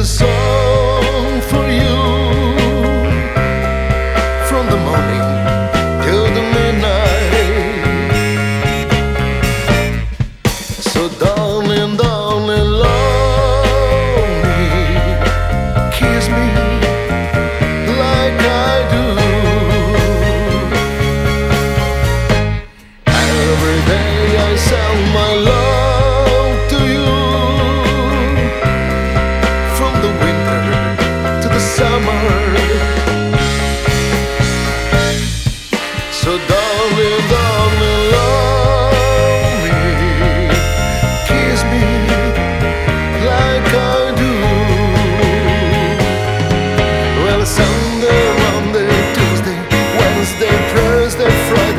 a song for you from the morning till the midnight. So, darling. So darling, darling, love me Kiss me like I do. Well, Sunday, Monday, Tuesday Wednesday, Thursday, Friday.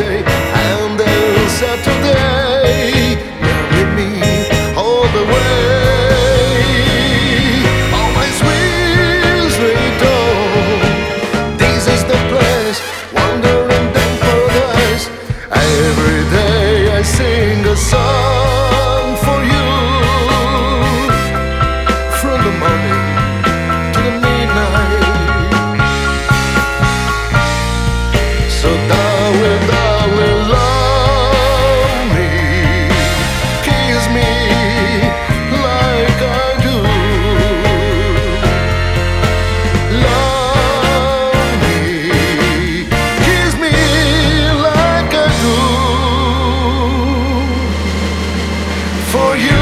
for you.